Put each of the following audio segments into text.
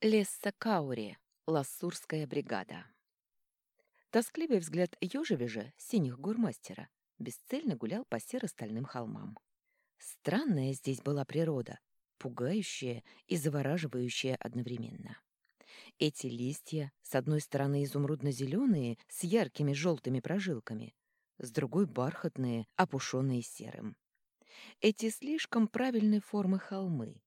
Лесса Каури, Лассурская бригада. Тоскливый взгляд ежевежа, синих гурмастера, бесцельно гулял по серо-стальным холмам. Странная здесь была природа, пугающая и завораживающая одновременно. Эти листья, с одной стороны изумрудно-зеленые, с яркими желтыми прожилками, с другой бархатные, опушенные серым. Эти слишком правильной формы холмы,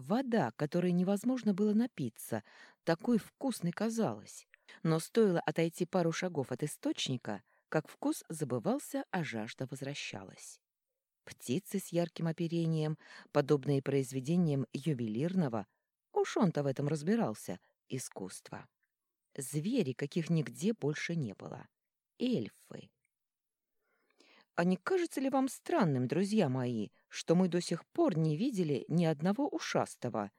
Вода, которой невозможно было напиться, такой вкусной казалась. Но стоило отойти пару шагов от источника, как вкус забывался, а жажда возвращалась. Птицы с ярким оперением, подобные произведениям ювелирного, уж он-то в этом разбирался, искусства. Звери, каких нигде больше не было. Эльфы. А не кажется ли вам странным, друзья мои, что мы до сих пор не видели ни одного ушастого?»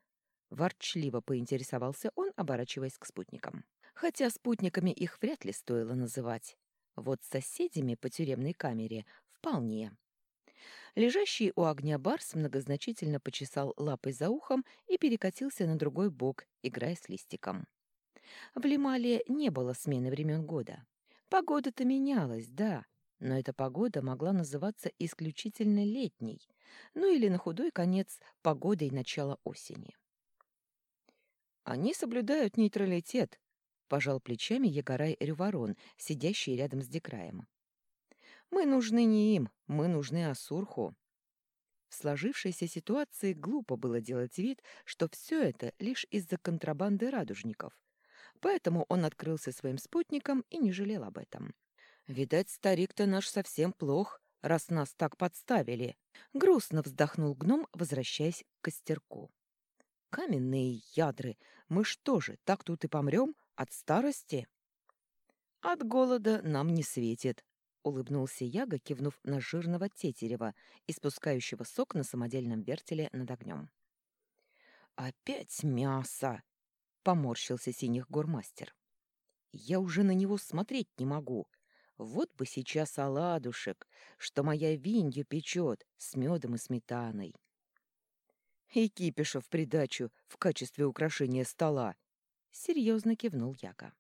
Ворчливо поинтересовался он, оборачиваясь к спутникам. Хотя спутниками их вряд ли стоило называть. Вот соседями по тюремной камере вполне. Лежащий у огня барс многозначительно почесал лапой за ухом и перекатился на другой бок, играя с листиком. В Лимале не было смены времен года. Погода-то менялась, да, но эта погода могла называться исключительно летней, ну или на худой конец погодой начала осени. «Они соблюдают нейтралитет», — пожал плечами Егорай Рюворон, сидящий рядом с Декраем. «Мы нужны не им, мы нужны Асурху». В сложившейся ситуации глупо было делать вид, что все это лишь из-за контрабанды радужников, поэтому он открылся своим спутникам и не жалел об этом. Видать, старик-то наш совсем плох, раз нас так подставили. Грустно вздохнул гном, возвращаясь к костерку. Каменные ядры, мы что же, так тут и помрем от старости? От голода нам не светит, улыбнулся Яга, кивнув на жирного тетерева, испускающего сок на самодельном вертеле над огнем. «Опять мясо!» — поморщился синих гормастер. «Я уже на него смотреть не могу. Вот бы сейчас оладушек, что моя винья печет с медом и сметаной. И кипиша в придачу в качестве украшения стола. Серьезно кивнул Яка.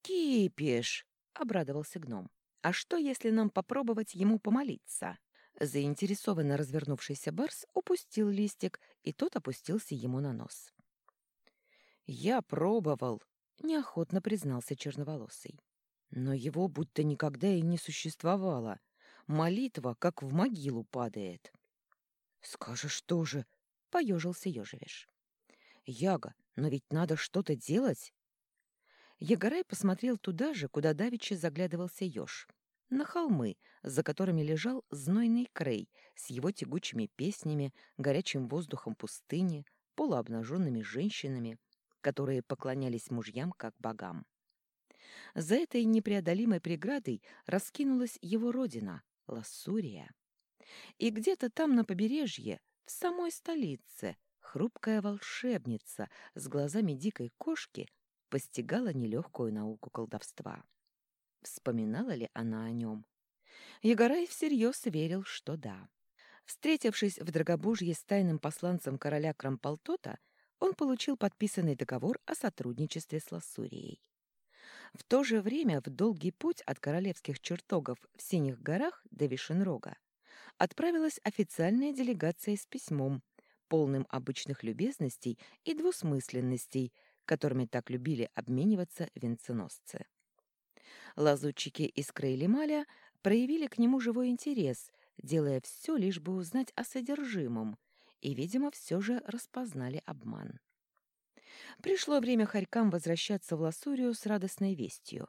«Кипиш!» — обрадовался гном. «А что, если нам попробовать ему помолиться?» Заинтересованно развернувшийся барс упустил листик, и тот опустился ему на нос. «Я пробовал», — неохотно признался черноволосый. Но его будто никогда и не существовало. Молитва, как в могилу, падает. «Скажешь тоже», — поежился Ежевиш. «Яга, но ведь надо что-то делать». Ягорай посмотрел туда же, куда давеча заглядывался еж. На холмы, за которыми лежал знойный крей с его тягучими песнями, горячим воздухом пустыни, полуобнаженными женщинами, которые поклонялись мужьям как богам. За этой непреодолимой преградой раскинулась его родина — Лассурия. И где-то там на побережье, в самой столице, хрупкая волшебница с глазами дикой кошки постигала нелегкую науку колдовства. Вспоминала ли она о нем? Егорай всерьез верил, что да. Встретившись в Драгобужье с тайным посланцем короля Крамполтота, он получил подписанный договор о сотрудничестве с Лассурией. В то же время в долгий путь от королевских чертогов в Синих горах до Вишенрога отправилась официальная делегация с письмом, полным обычных любезностей и двусмысленностей, которыми так любили обмениваться венценосцы. Лазутчики из Крейлималя проявили к нему живой интерес, делая все, лишь бы узнать о содержимом, и, видимо, все же распознали обман. Пришло время хорькам возвращаться в Ласурию с радостной вестью.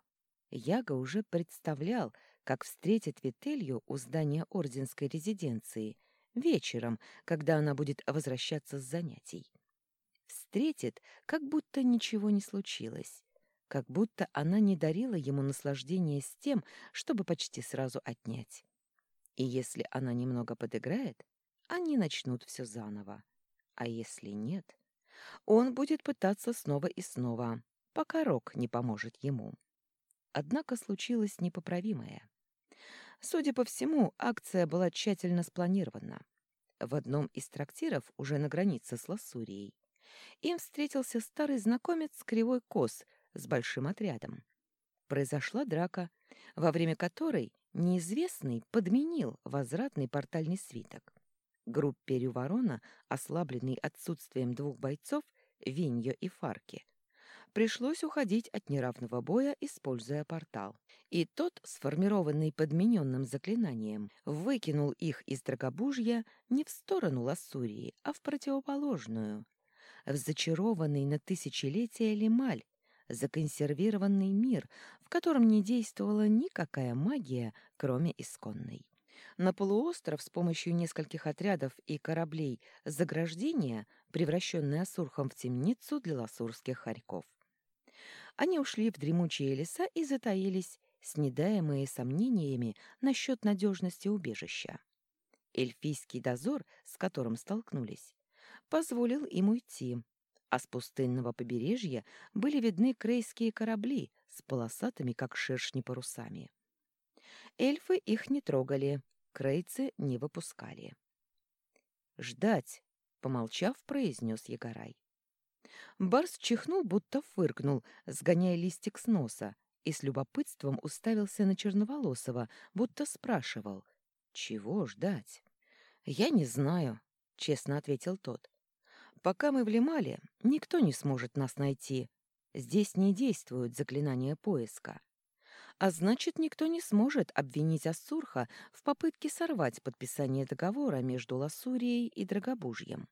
Яга уже представлял, как встретит Вителью у здания орденской резиденции вечером, когда она будет возвращаться с занятий. Встретит, как будто ничего не случилось, как будто она не дарила ему наслаждения с тем, чтобы почти сразу отнять. И если она немного подыграет, они начнут все заново. А если нет он будет пытаться снова и снова, пока Рок не поможет ему. Однако случилось непоправимое. Судя по всему, акция была тщательно спланирована. В одном из трактиров, уже на границе с Лассурией, им встретился старый знакомец Кривой Кос с большим отрядом. Произошла драка, во время которой неизвестный подменил возвратный портальный свиток. Группе Рюворона, ослабленной отсутствием двух бойцов, Виньо и Фарки, пришлось уходить от неравного боя, используя портал. И тот, сформированный подмененным заклинанием, выкинул их из Драгобужья не в сторону Лассурии, а в противоположную, в зачарованный на тысячелетия Лемаль, законсервированный мир, в котором не действовала никакая магия, кроме исконной. На полуостров с помощью нескольких отрядов и кораблей заграждения, превращенный Асурхом в темницу для ласурских хорьков. Они ушли в дремучие леса и затаились, снедаемые сомнениями насчет надежности убежища. Эльфийский дозор, с которым столкнулись, позволил им уйти, а с пустынного побережья были видны крейские корабли с полосатыми, как шершни, парусами. Эльфы их не трогали, крейцы не выпускали. «Ждать!» — помолчав, произнес Егорай. Барс чихнул, будто фыркнул, сгоняя листик с носа, и с любопытством уставился на Черноволосого, будто спрашивал, «Чего ждать?» «Я не знаю», — честно ответил тот. Пока мы в Лемале, никто не сможет нас найти. Здесь не действуют заклинания поиска. А значит, никто не сможет обвинить Ассурха в попытке сорвать подписание договора между Лассурией и Драгобужьем.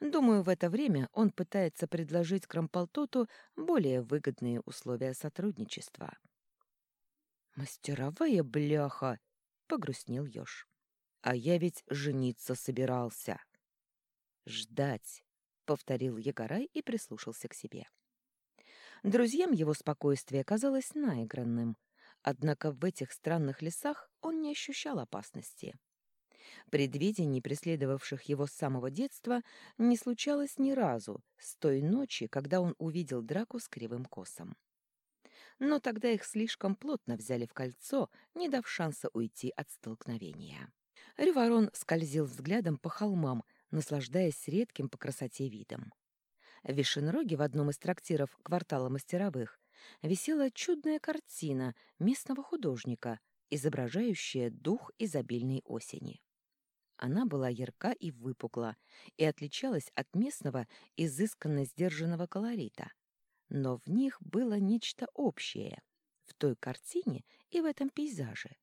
Думаю, в это время он пытается предложить Крамполтоту более выгодные условия сотрудничества. «Мастеровая бляха!» — погрустнел Ёж. «А я ведь жениться собирался!» «Ждать», — повторил Егорай и прислушался к себе. Друзьям его спокойствие казалось наигранным, однако в этих странных лесах он не ощущал опасности. Предвидений, преследовавших его с самого детства, не случалось ни разу с той ночи, когда он увидел драку с кривым косом. Но тогда их слишком плотно взяли в кольцо, не дав шанса уйти от столкновения. Рюворон скользил взглядом по холмам, наслаждаясь редким по красоте видом. В Вишенроге в одном из трактиров квартала мастеровых висела чудная картина местного художника, изображающая дух изобильной осени. Она была ярка и выпукла и отличалась от местного изысканно сдержанного колорита. Но в них было нечто общее в той картине и в этом пейзаже.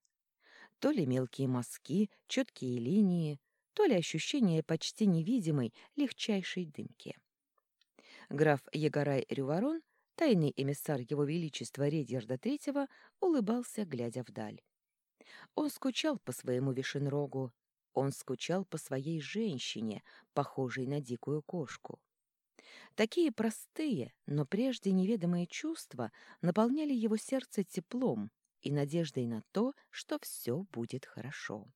То ли мелкие мазки, четкие линии, то ли ощущение почти невидимой, легчайшей дымки. Граф Егорай Рюворон, тайный эмиссар его величества Редьерда III, улыбался, глядя вдаль. Он скучал по своему Вишенрогу, он скучал по своей женщине, похожей на дикую кошку. Такие простые, но прежде неведомые чувства наполняли его сердце теплом и надеждой на то, что все будет хорошо.